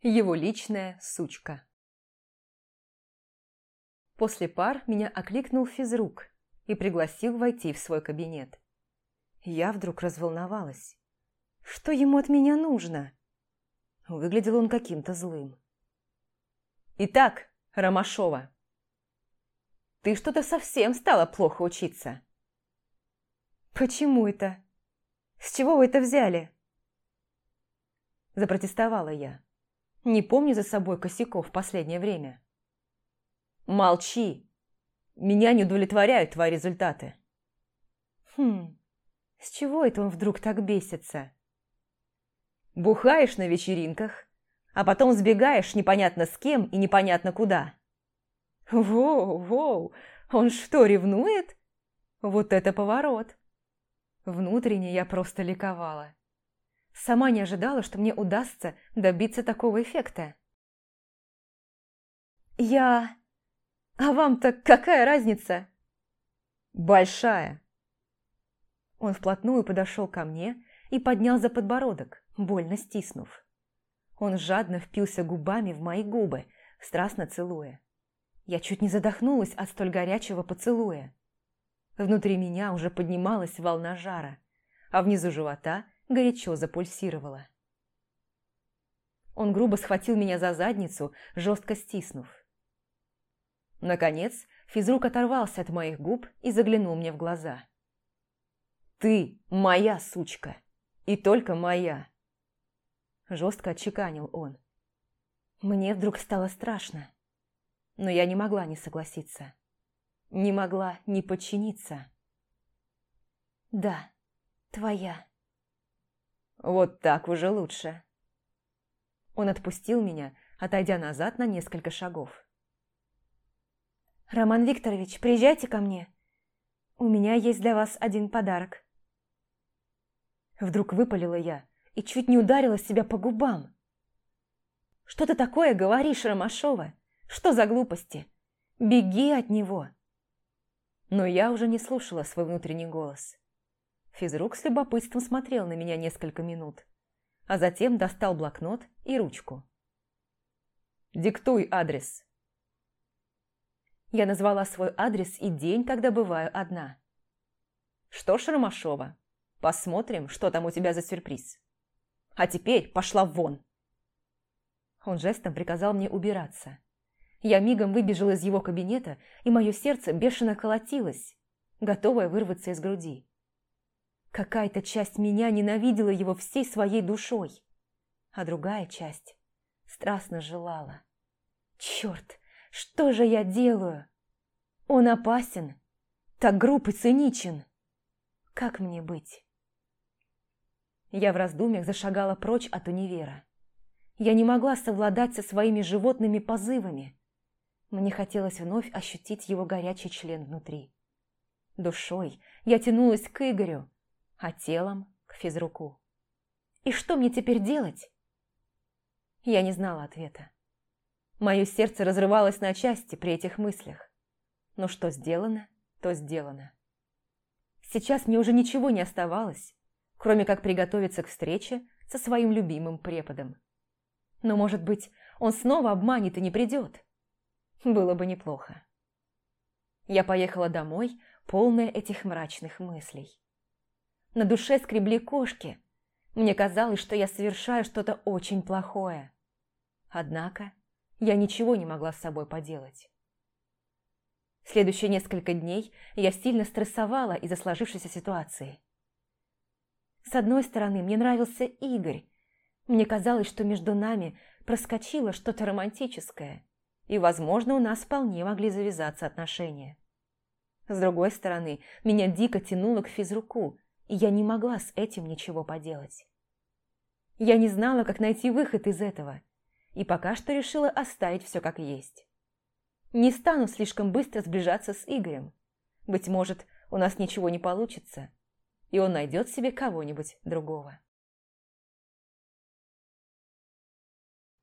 Его личная сучка. После пар меня окликнул физрук и пригласил войти в свой кабинет. Я вдруг разволновалась. Что ему от меня нужно? Выглядел он каким-то злым. «Итак, Ромашова, ты что-то совсем стала плохо учиться». «Почему это? С чего вы это взяли?» Запротестовала я. Не помню за собой косяков в последнее время. «Молчи! Меня не удовлетворяют твои результаты». «Хм, с чего это он вдруг так бесится?» «Бухаешь на вечеринках, а потом сбегаешь непонятно с кем и непонятно куда». «Воу, воу, он что, ревнует?» Вот это поворот! Внутренне я просто ликовала. Сама не ожидала, что мне удастся добиться такого эффекта. «Я... А вам-то какая разница?» «Большая!» Он вплотную подошел ко мне и поднял за подбородок, больно стиснув. Он жадно впился губами в мои губы, страстно целуя. Я чуть не задохнулась от столь горячего поцелуя. Внутри меня уже поднималась волна жара, а внизу живота горячо запульсировала. Он грубо схватил меня за задницу, жестко стиснув. Наконец, физрук оторвался от моих губ и заглянул мне в глаза. «Ты моя сучка, и только моя!» Жестко отчеканил он. Мне вдруг стало страшно, но я не могла не согласиться не могла не подчиниться. «Да, твоя». «Вот так уже лучше». Он отпустил меня, отойдя назад на несколько шагов. «Роман Викторович, приезжайте ко мне. У меня есть для вас один подарок». Вдруг выпалила я и чуть не ударила себя по губам. «Что ты такое говоришь, Ромашова? Что за глупости? Беги от него!» Но я уже не слушала свой внутренний голос. Физрук с любопытством смотрел на меня несколько минут, а затем достал блокнот и ручку. «Диктуй адрес». Я назвала свой адрес и день, когда бываю одна. «Что ж, Ромашова, посмотрим, что там у тебя за сюрприз. А теперь пошла вон!» Он жестом приказал мне убираться. Я мигом выбежала из его кабинета, и мое сердце бешено колотилось, готовое вырваться из груди. Какая-то часть меня ненавидела его всей своей душой, а другая часть страстно желала. Черт, что же я делаю? Он опасен, так груб и циничен. Как мне быть? Я в раздумьях зашагала прочь от универа. Я не могла совладать со своими животными позывами. Мне хотелось вновь ощутить его горячий член внутри. Душой я тянулась к Игорю, а телом – к физруку. И что мне теперь делать? Я не знала ответа. Мое сердце разрывалось на части при этих мыслях. Но что сделано, то сделано. Сейчас мне уже ничего не оставалось, кроме как приготовиться к встрече со своим любимым преподом. Но, может быть, он снова обманет и не придет. Было бы неплохо. Я поехала домой, полная этих мрачных мыслей. На душе скребли кошки. Мне казалось, что я совершаю что-то очень плохое. Однако я ничего не могла с собой поделать. Следующие несколько дней я сильно стрессовала из-за сложившейся ситуации. С одной стороны, мне нравился Игорь. Мне казалось, что между нами проскочило что-то романтическое и, возможно, у нас вполне могли завязаться отношения. С другой стороны, меня дико тянуло к физруку, и я не могла с этим ничего поделать. Я не знала, как найти выход из этого, и пока что решила оставить все как есть. Не стану слишком быстро сближаться с Игорем. Быть может, у нас ничего не получится, и он найдет себе кого-нибудь другого.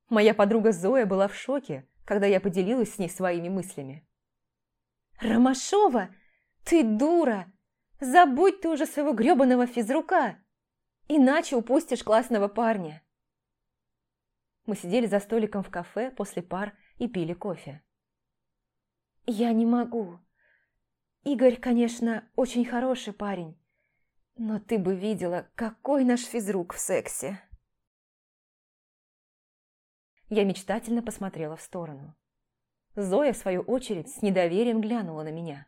Моя подруга Зоя была в шоке, когда я поделилась с ней своими мыслями. «Ромашова, ты дура! Забудь ты уже своего грёбаного физрука, иначе упустишь классного парня!» Мы сидели за столиком в кафе после пар и пили кофе. «Я не могу. Игорь, конечно, очень хороший парень, но ты бы видела, какой наш физрук в сексе!» Я мечтательно посмотрела в сторону. Зоя, в свою очередь, с недоверием глянула на меня.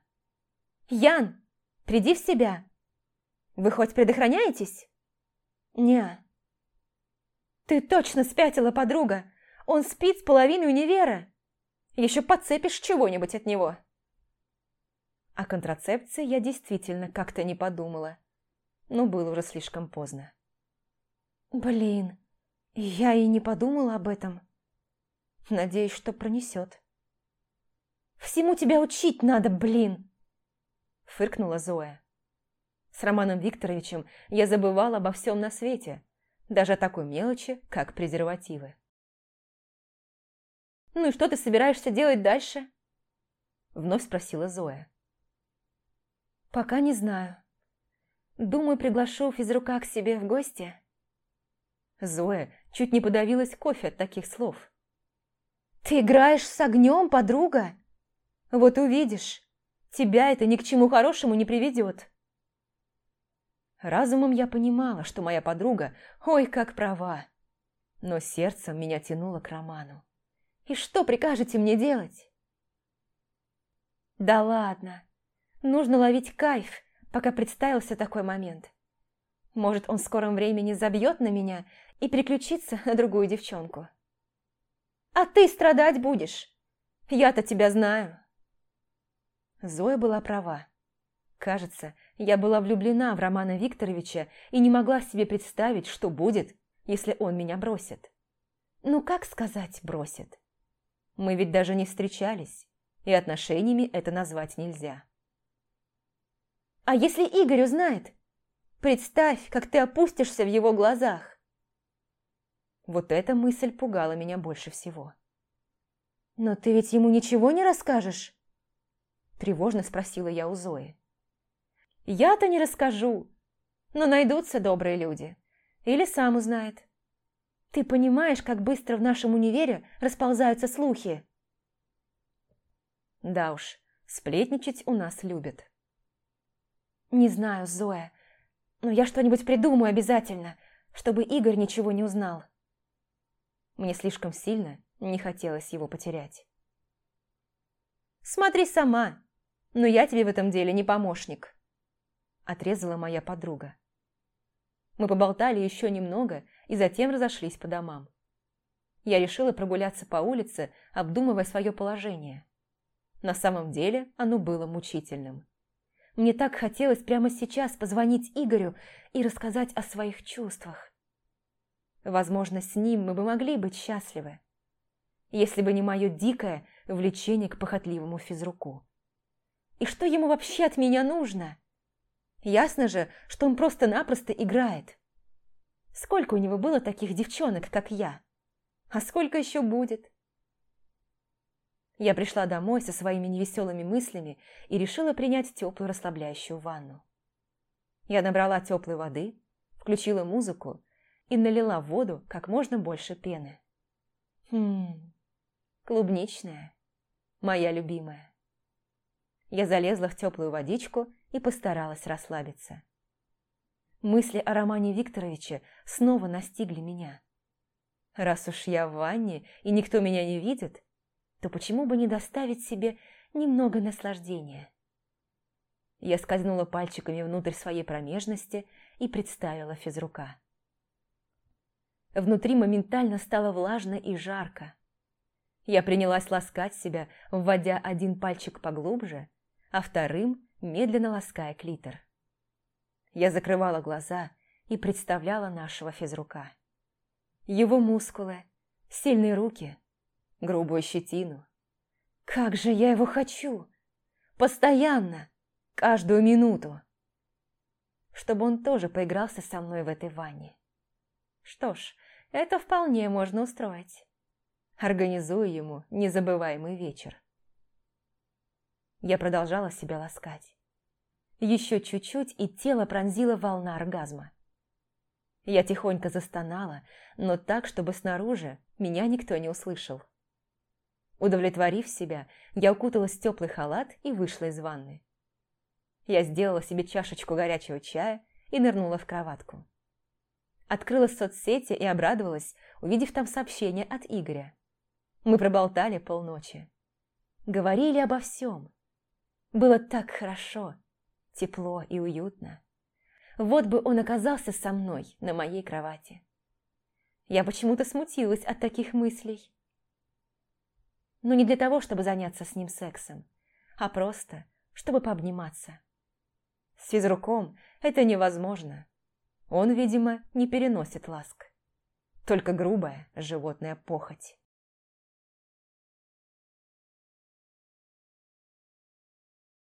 «Ян, приди в себя! Вы хоть предохраняетесь?» «Не». «Ты точно спятила, подруга! Он спит с половиной универа! Еще подцепишь чего-нибудь от него!» О контрацепции я действительно как-то не подумала, но было уже слишком поздно. «Блин, я и не подумала об этом. Надеюсь, что пронесет». «Всему тебя учить надо, блин!» Фыркнула Зоя. С Романом Викторовичем я забывала обо всем на свете, даже о такой мелочи, как презервативы. «Ну и что ты собираешься делать дальше?» Вновь спросила Зоя. «Пока не знаю. Думаю, приглашу физрука к себе в гости». Зоя чуть не подавилась кофе от таких слов. «Ты играешь с огнем, подруга? Вот увидишь, тебя это ни к чему хорошему не приведет». Разумом я понимала, что моя подруга, ой, как права. Но сердцем меня тянуло к Роману. «И что прикажете мне делать?» «Да ладно. Нужно ловить кайф, пока представился такой момент. Может, он в скором времени забьет на меня и переключится на другую девчонку. А ты страдать будешь. Я-то тебя знаю». Зоя была права. Кажется, я была влюблена в Романа Викторовича и не могла себе представить, что будет, если он меня бросит. Ну, как сказать «бросит»? Мы ведь даже не встречались, и отношениями это назвать нельзя. «А если Игорь узнает? Представь, как ты опустишься в его глазах!» Вот эта мысль пугала меня больше всего. «Но ты ведь ему ничего не расскажешь?» Тревожно спросила я у Зои. «Я-то не расскажу, но найдутся добрые люди. Или сам узнает. Ты понимаешь, как быстро в нашем универе расползаются слухи?» «Да уж, сплетничать у нас любят». «Не знаю, Зоя, но я что-нибудь придумаю обязательно, чтобы Игорь ничего не узнал». Мне слишком сильно не хотелось его потерять. «Смотри сама!» Но я тебе в этом деле не помощник», – отрезала моя подруга. Мы поболтали еще немного и затем разошлись по домам. Я решила прогуляться по улице, обдумывая свое положение. На самом деле оно было мучительным. Мне так хотелось прямо сейчас позвонить Игорю и рассказать о своих чувствах. Возможно, с ним мы бы могли быть счастливы, если бы не мое дикое влечение к похотливому физруку. И что ему вообще от меня нужно? Ясно же, что он просто-напросто играет. Сколько у него было таких девчонок, как я? А сколько еще будет? Я пришла домой со своими невеселыми мыслями и решила принять теплую расслабляющую ванну. Я набрала теплой воды, включила музыку и налила в воду как можно больше пены. Хм, клубничная, моя любимая. Я залезла в теплую водичку и постаралась расслабиться. Мысли о Романе Викторовиче снова настигли меня. Раз уж я в ванне и никто меня не видит, то почему бы не доставить себе немного наслаждения? Я скользнула пальчиками внутрь своей промежности и представила физрука. Внутри моментально стало влажно и жарко. Я принялась ласкать себя, вводя один пальчик поглубже, а вторым медленно лаская клитор. Я закрывала глаза и представляла нашего физрука. Его мускулы, сильные руки, грубую щетину. Как же я его хочу! Постоянно, каждую минуту! Чтобы он тоже поигрался со мной в этой ванне. Что ж, это вполне можно устроить. Организую ему незабываемый вечер. Я продолжала себя ласкать. Еще чуть-чуть, и тело пронзила волна оргазма. Я тихонько застонала, но так, чтобы снаружи меня никто не услышал. Удовлетворив себя, я укуталась в теплый халат и вышла из ванны. Я сделала себе чашечку горячего чая и нырнула в кроватку. Открыла соцсети и обрадовалась, увидев там сообщение от Игоря. Мы проболтали полночи. Говорили обо всем. Было так хорошо, тепло и уютно. Вот бы он оказался со мной на моей кровати. Я почему-то смутилась от таких мыслей. Но не для того, чтобы заняться с ним сексом, а просто, чтобы пообниматься. С физруком это невозможно. Он, видимо, не переносит ласк. Только грубая животная похоть.